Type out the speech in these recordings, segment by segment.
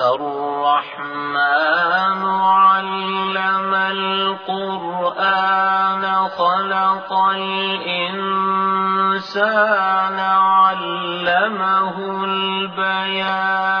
الرحمن علم القرآن خلق الإنسان علمه البيان.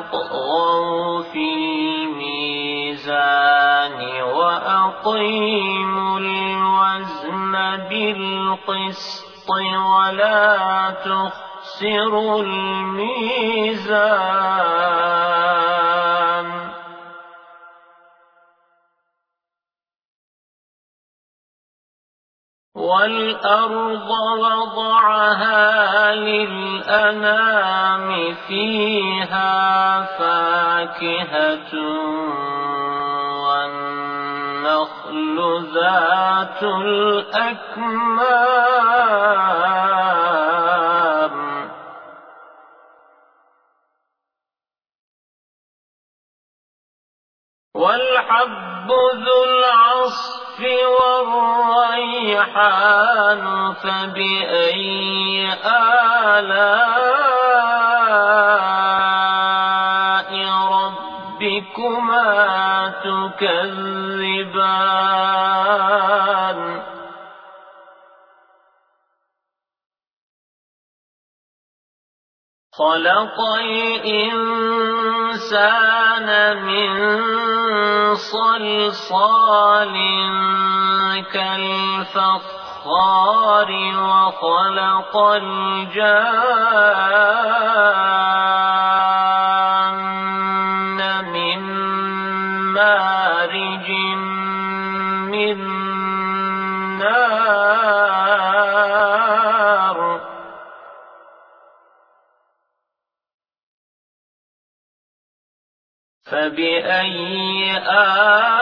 تطغوا في الميزان وأقيموا الوزن بالقسط ولا تخسروا الميزان. والأرض وضعها للأنام فيها فاكهة والنخل ذات الأكمام. والحب ذو العصف والريحان فبأي آلاء ربكما تكذبان؟ خلق الإنسان من صلصال كالفخار وخلق الجان من مارج من نار. فبأي آلاء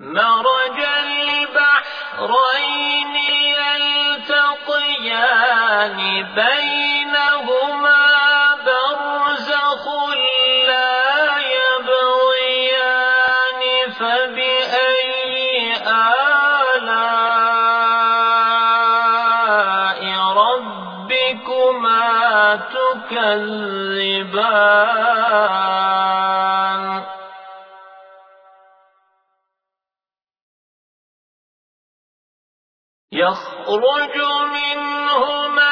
مرج البحرين يلتقيان بينهما تكذبان يخرج منهما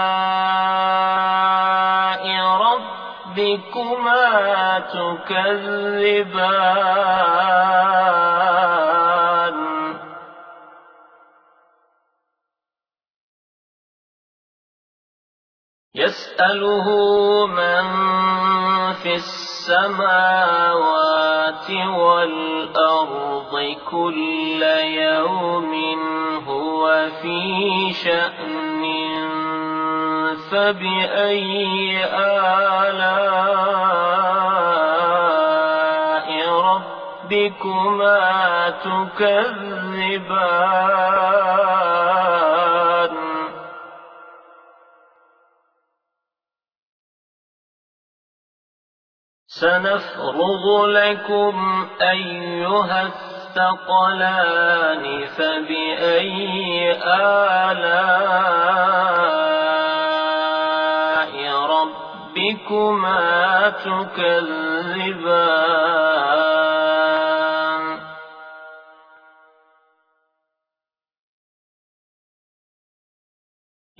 تكذبان يسأله من في السماوات والأرض كل يوم هو في شأن فبأي آلاء ربكما تكذبان. سنفرغ لكم أيها الثقلان فبأي آلاء ربكما تكذبان؟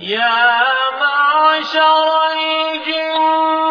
يا معشر الجن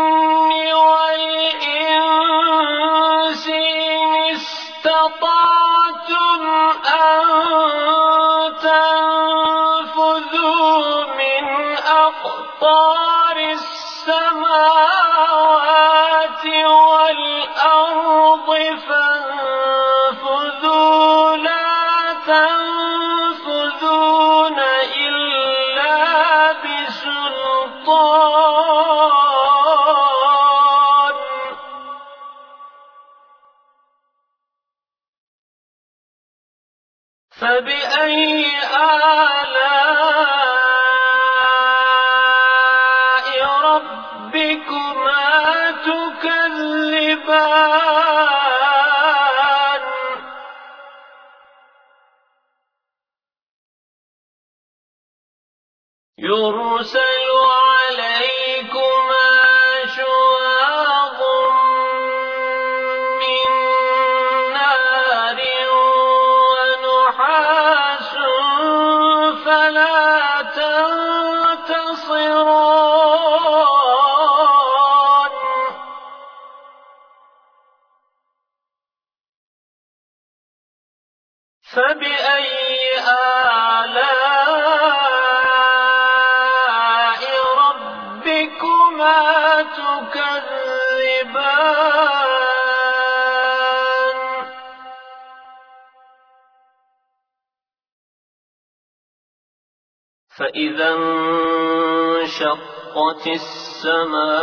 انشقت السماء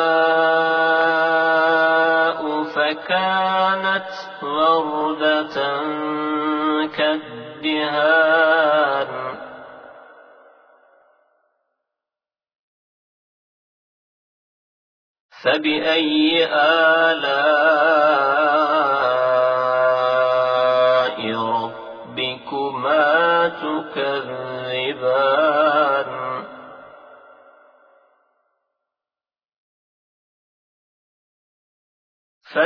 فكانت وردة كالدهان. فبأي آلاء ربكما تكذبان؟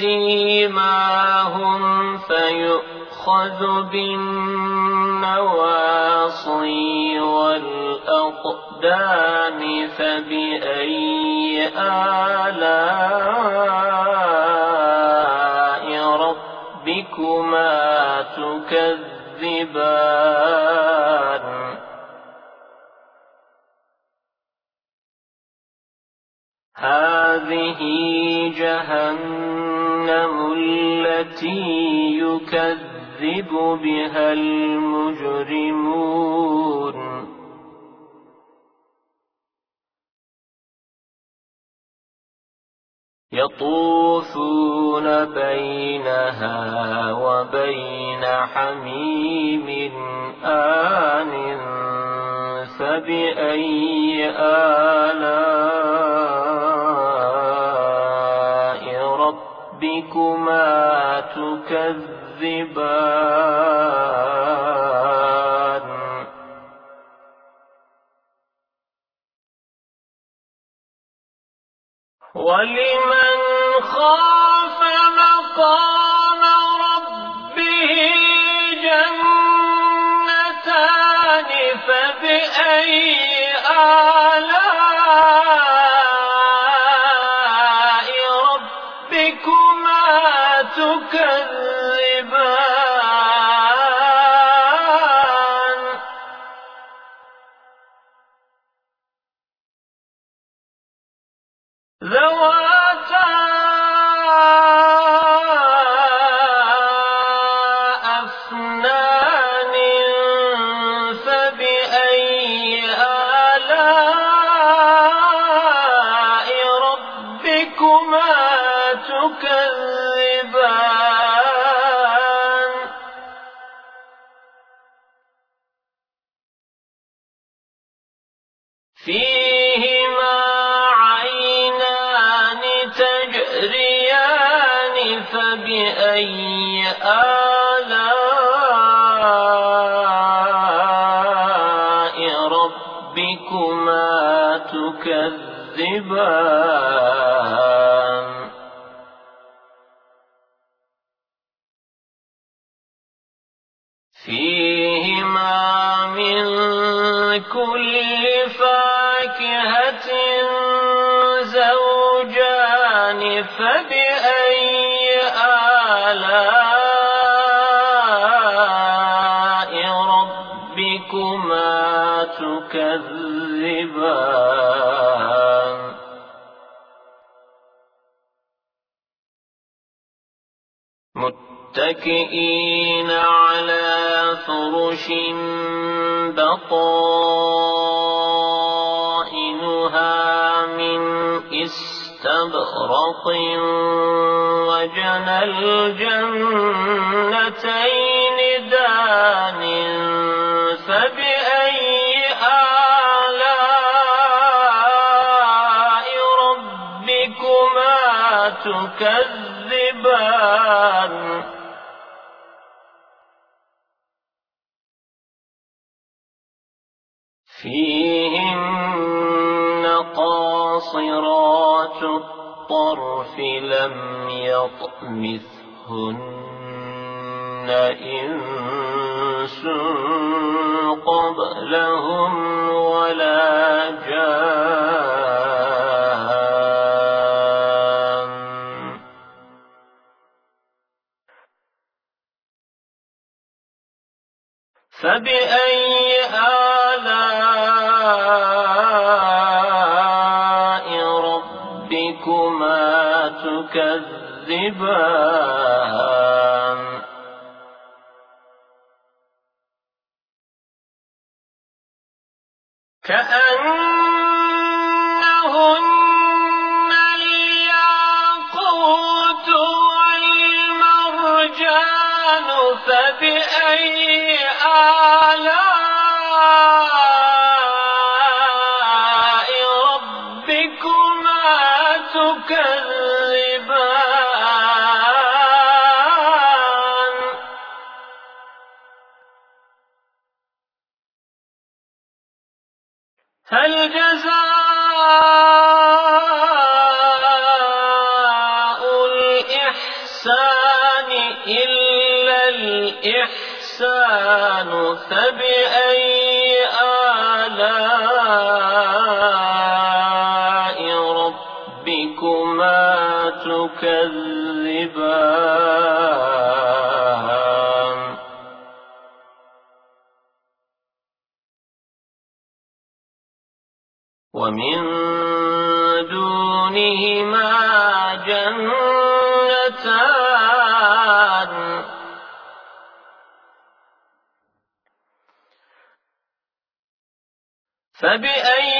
بسيماهم فيؤخذ بالنواصي والأقدام فبأي آلاء ربكما تكذبان؟ التي يكذب بها المجرمون. يطوفون بينها وبين حميم آن فبأي آلاء ربكما تكذبان. ذواتا تكذبان. فيهما من كل فاكهة متكئين على فرش بطائنها من استبرق وجنى الجنتين دان لم يطمثهن إنس قبلهم ولا تكذبان ومن دونهما جنتان. فبأي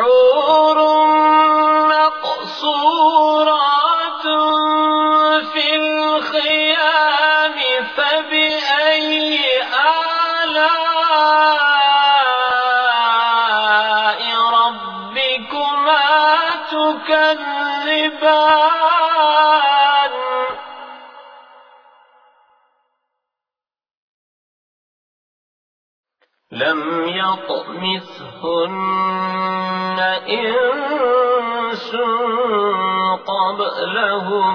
حور مقصورات في الخيام فبأي آلاء ربكما تكذبان؟ لم يطمثهن إنس قبلهم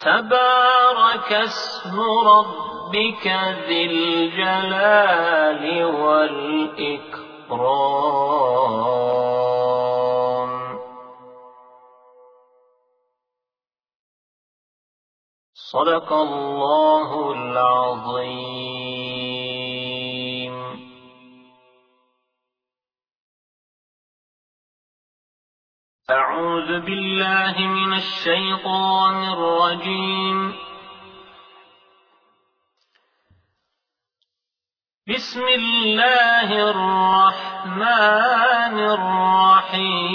تبارك اسم ربك ذي الجلال والإكرام. صدق الله العظيم. أعوذ بالله من الشيطان الرجيم. بسم الله الرحمن الرحيم.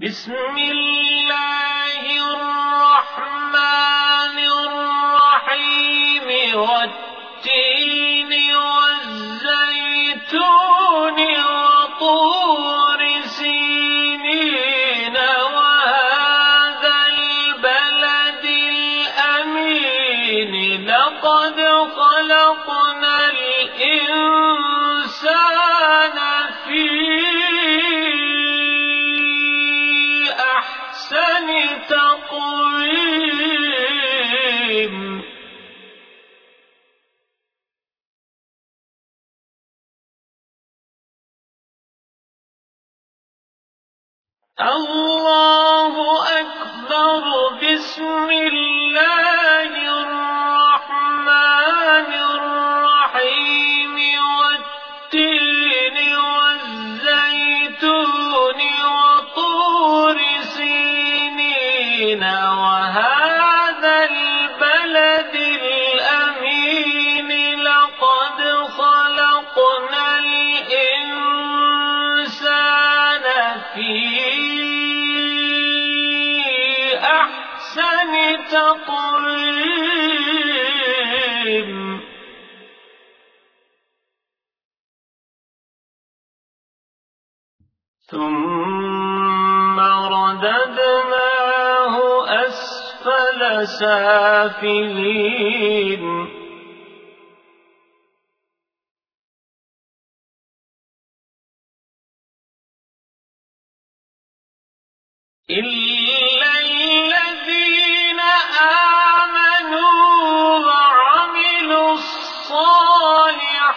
بسم الله. في أحسن تقويم. ثم رددناه أسفل سافلين.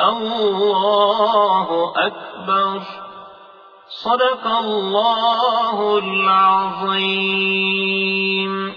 الله أكبر. صدق الله العظيم.